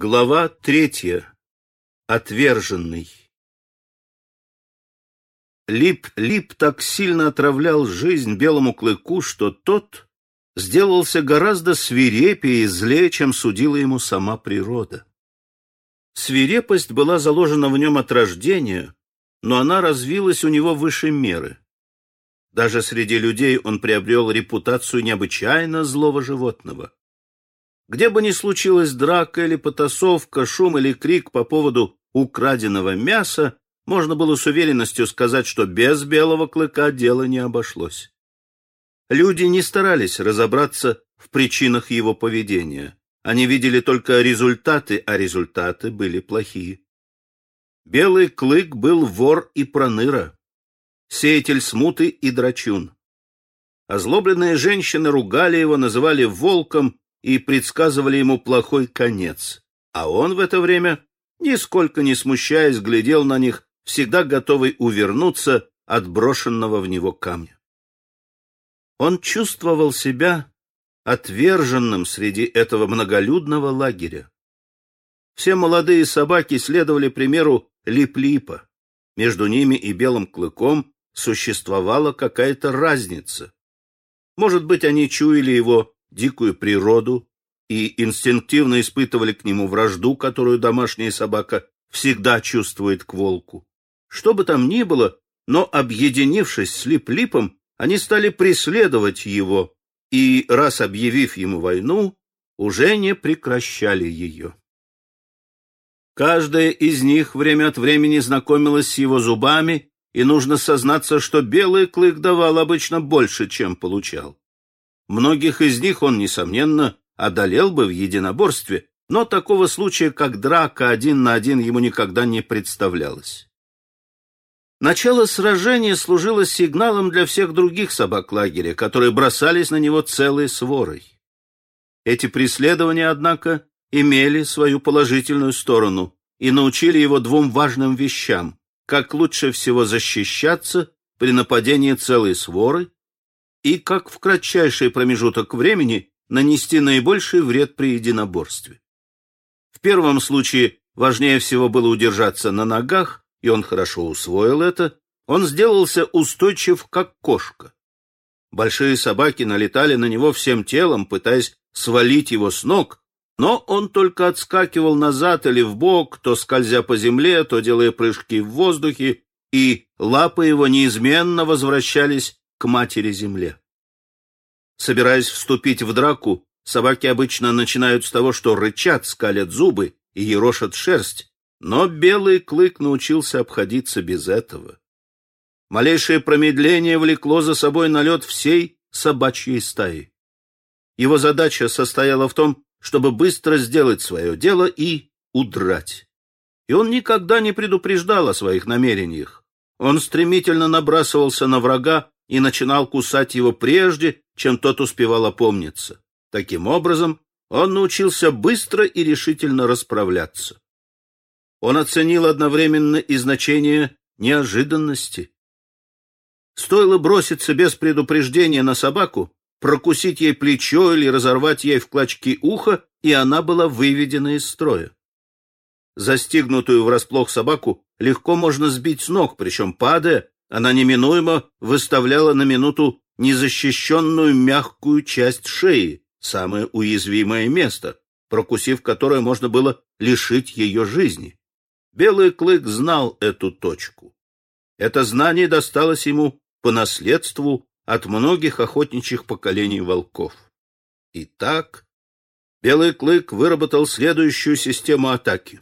Глава третья. Отверженный. Лип-Лип так сильно отравлял жизнь белому клыку, что тот сделался гораздо свирепее и злее, чем судила ему сама природа. Свирепость была заложена в нем от рождения, но она развилась у него выше меры. Даже среди людей он приобрел репутацию необычайно злого животного. Где бы ни случилась драка или потасовка, шум или крик по поводу украденного мяса, можно было с уверенностью сказать, что без белого клыка дело не обошлось. Люди не старались разобраться в причинах его поведения. Они видели только результаты, а результаты были плохие. Белый клык был вор и проныра, сеятель смуты и драчун. Озлобленные женщины ругали его, называли волком и предсказывали ему плохой конец. А он в это время, нисколько не смущаясь, глядел на них, всегда готовый увернуться от брошенного в него камня. Он чувствовал себя отверженным среди этого многолюдного лагеря. Все молодые собаки следовали примеру Лип-Липа. Между ними и Белым Клыком существовала какая-то разница. Может быть, они чуяли его дикую природу и инстинктивно испытывали к нему вражду, которую домашняя собака всегда чувствует к волку. Что бы там ни было, но, объединившись с Лип-Липом, они стали преследовать его, и, раз объявив ему войну, уже не прекращали ее. Каждая из них время от времени знакомилась с его зубами, и нужно сознаться, что белый клык давал обычно больше, чем получал. Многих из них он, несомненно, одолел бы в единоборстве, но такого случая, как драка один на один, ему никогда не представлялось. Начало сражения служило сигналом для всех других собак лагеря, которые бросались на него целой сворой. Эти преследования, однако, имели свою положительную сторону и научили его двум важным вещам, как лучше всего защищаться при нападении целой своры и как в кратчайший промежуток времени нанести наибольший вред при единоборстве. В первом случае важнее всего было удержаться на ногах, и он хорошо усвоил это, он сделался устойчив, как кошка. Большие собаки налетали на него всем телом, пытаясь свалить его с ног, но он только отскакивал назад или в бок, то скользя по земле, то делая прыжки в воздухе, и лапы его неизменно возвращались к матери-земле. Собираясь вступить в драку, собаки обычно начинают с того, что рычат, скалят зубы и ерошат шерсть, но белый клык научился обходиться без этого. Малейшее промедление влекло за собой налет всей собачьей стаи. Его задача состояла в том, чтобы быстро сделать свое дело и удрать. И он никогда не предупреждал о своих намерениях. Он стремительно набрасывался на врага, и начинал кусать его прежде, чем тот успевал опомниться. Таким образом, он научился быстро и решительно расправляться. Он оценил одновременно и значение неожиданности. Стоило броситься без предупреждения на собаку, прокусить ей плечо или разорвать ей в клочки ухо, и она была выведена из строя. Застигнутую врасплох собаку легко можно сбить с ног, причем падая, она неминуемо выставляла на минуту незащищенную мягкую часть шеи, самое уязвимое место, прокусив которое можно было лишить ее жизни. Белый клык знал эту точку. Это знание досталось ему по наследству от многих охотничьих поколений волков. Итак, Белый клык выработал следующую систему атаки.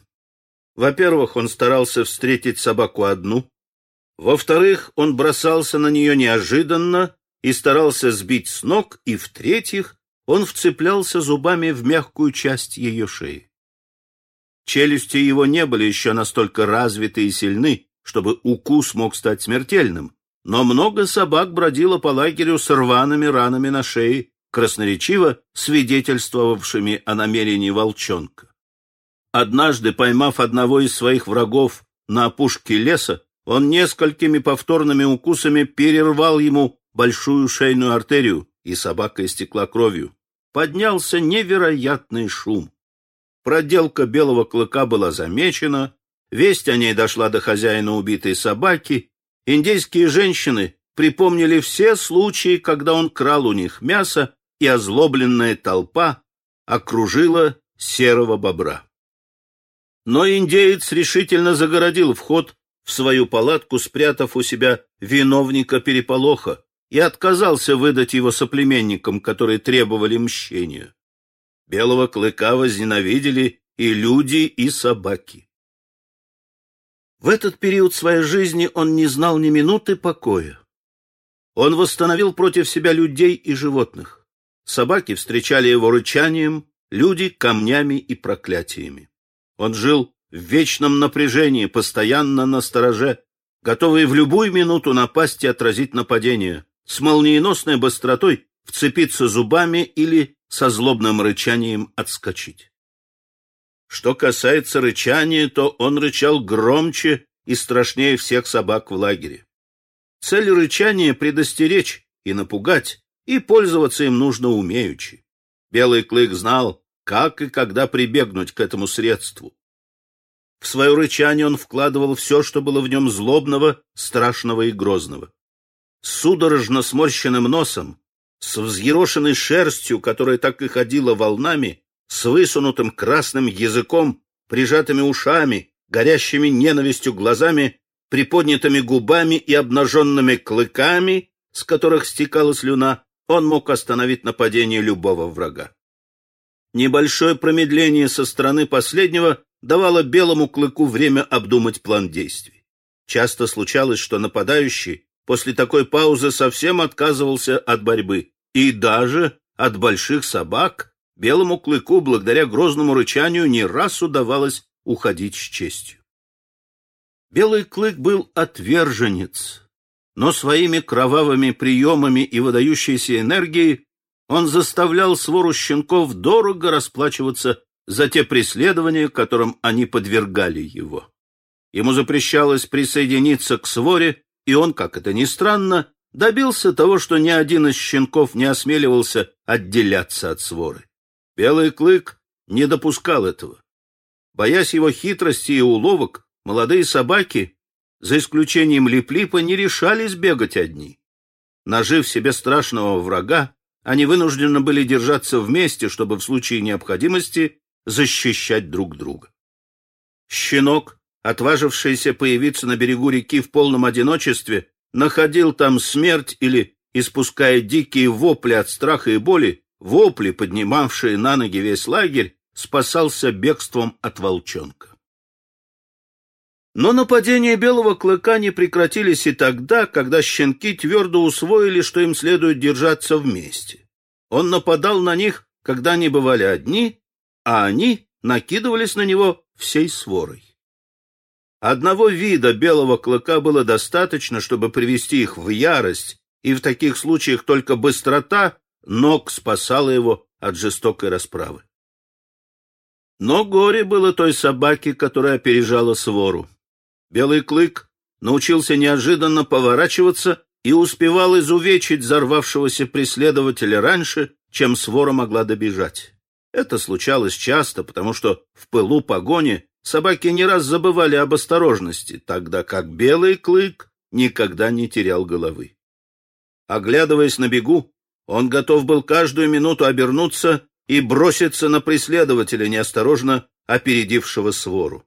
Во-первых, он старался встретить собаку одну, во-вторых, он бросался на нее неожиданно и старался сбить с ног, и, в-третьих, он вцеплялся зубами в мягкую часть ее шеи. Челюсти его не были еще настолько развиты и сильны, чтобы укус мог стать смертельным, но много собак бродило по лагерю с рваными ранами на шее, красноречиво свидетельствовавшими о намерении волчонка. Однажды, поймав одного из своих врагов на опушке леса, он несколькими повторными укусами перервал ему большую шейную артерию, и собака истекла кровью. Поднялся невероятный шум. проделка белого клыка была замечена, весть о ней дошла до хозяина убитой собаки, индейские женщины припомнили все случаи, когда он крал у них мясо, и озлобленная толпа окружила серого бобра. Но индеец решительно загородил вход в свою палатку, спрятав у себя виновника переполоха, и отказался выдать его соплеменникам, которые требовали мщения. Белого клыка возненавидели и люди, и собаки. В этот период своей жизни он не знал ни минуты покоя. Он восстановил против себя людей и животных. Собаки встречали его рычанием, люди — камнями и проклятиями. Он жил в вечном напряжении, постоянно на стороже, готовый в любую минуту напасть и отразить нападение, с молниеносной быстротой вцепиться зубами или со злобным рычанием отскочить. Что касается рычания, то он рычал громче и страшнее всех собак в лагере. Цель рычания — предостеречь и напугать, и пользоваться им нужно умеючи. Белый клык знал, как и когда прибегнуть к этому средству. В свое рычание он вкладывал все, что было в нем злобного, страшного и грозного. Судорожно сморщенным носом, с взъерошенной шерстью, которая так и ходила волнами, с высунутым красным языком, прижатыми ушами, горящими ненавистью глазами, приподнятыми губами и обнаженными клыками, с которых стекала слюна, он мог остановить нападение любого врага. Небольшое промедление со стороны последнего давало белому клыку время обдумать план действий. Часто случалось, что нападающий после такой паузы совсем отказывался от борьбы, и даже от больших собак белому клыку, благодаря грозному рычанию, не раз удавалось уходить с честью. Белый клык был отверженец, но своими кровавыми приемами и выдающейся энергией он заставлял свору щенков дорого расплачиваться за те преследования, которым они подвергали его. Ему запрещалось присоединиться к своре, и он, как это ни странно, добился того, что ни один из щенков не осмеливался отделяться от своры. Белый клык не допускал этого. Боясь его хитрости и уловок, молодые собаки, за исключением Лип-Липа, не решались бегать одни. Нажив себе страшного врага, они вынуждены были держаться вместе, чтобы в случае необходимости защищать друг друга. Щенок, отважившийся появиться на берегу реки в полном одиночестве, находил там смерть или, испуская дикие вопли от страха и боли, вопли, поднимавшие на ноги весь лагерь, спасался бегством от волчонка. Но нападения белого клыка не прекратились и тогда, когда щенки твердо усвоили, что им следует держаться вместе. Он нападал на них, когда они бывали одни, а они накидывались на него всей сворой. Одного вида белого клыка было достаточно, чтобы привести их в ярость, и в таких случаях только быстрота ног спасала его от жестокой расправы. Но горе было той собаке, которая опережала свору. Белый клык научился неожиданно поворачиваться и успевал изувечить взорвавшегося преследователя раньше, чем свора могла добежать. Это случалось часто, потому что в пылу погони собаки не раз забывали об осторожности, тогда как белый клык никогда не терял головы. Оглядываясь на бегу, он готов был каждую минуту обернуться и броситься на преследователя, неосторожно опередившего свору.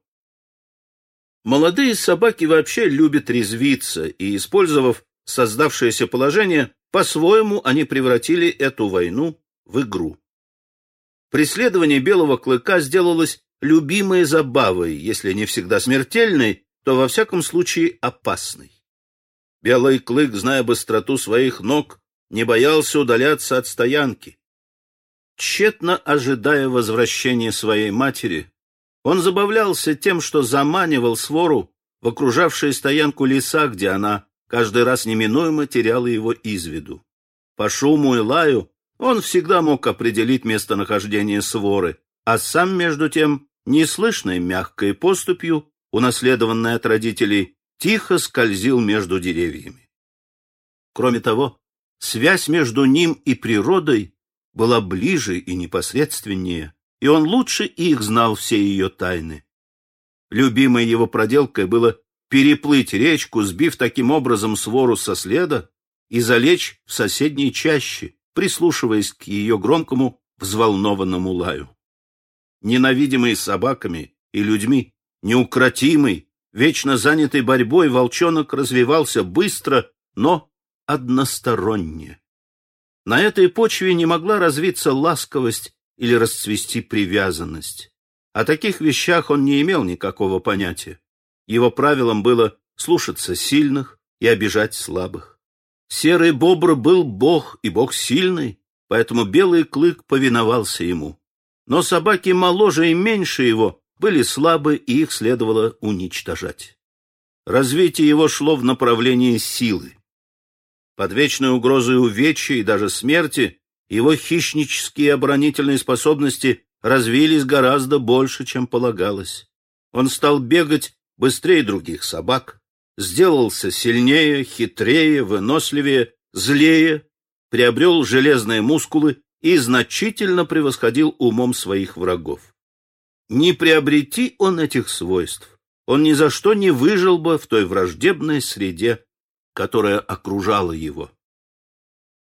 Молодые собаки вообще любят резвиться, и, использовав создавшееся положение, по-своему они превратили эту войну в игру. Преследование белого клыка сделалось любимой забавой, если не всегда смертельной, то во всяком случае опасной. Белый клык, зная быстроту своих ног, не боялся удаляться от стоянки. Тщетно ожидая возвращения своей матери, он забавлялся тем, что заманивал свору в окружавшие стоянку леса, где она каждый раз неминуемо теряла его из виду. По шуму и лаю он всегда мог определить местонахождение своры, а сам, между тем, неслышной мягкой поступью, унаследованной от родителей, тихо скользил между деревьями. Кроме того, связь между ним и природой была ближе и непосредственнее, и он лучше их знал все ее тайны. Любимой его проделкой было переплыть речку, сбив таким образом свору со следа, и залечь в соседней чаще, прислушиваясь к ее громкому взволнованному лаю. Ненавидимый собаками и людьми, неукротимый, вечно занятый борьбой, волчонок развивался быстро, но односторонне. На этой почве не могла развиться ласковость или расцвести привязанность. О таких вещах он не имел никакого понятия. Его правилом было слушаться сильных и обижать слабых. Серый бобр был бог и бог сильный, поэтому белый клык повиновался ему. Но собаки моложе и меньше его были слабы, и их следовало уничтожать. Развитие его шло в направлении силы. Под вечной угрозой увечья и даже смерти его хищнические оборонительные способности развились гораздо больше, чем полагалось. Он стал бегать быстрее других собак, сделался сильнее, хитрее, выносливее, злее, приобрел железные мускулы и значительно превосходил умом своих врагов. Не приобрети он этих свойств, он ни за что не выжил бы в той враждебной среде, которая окружала его.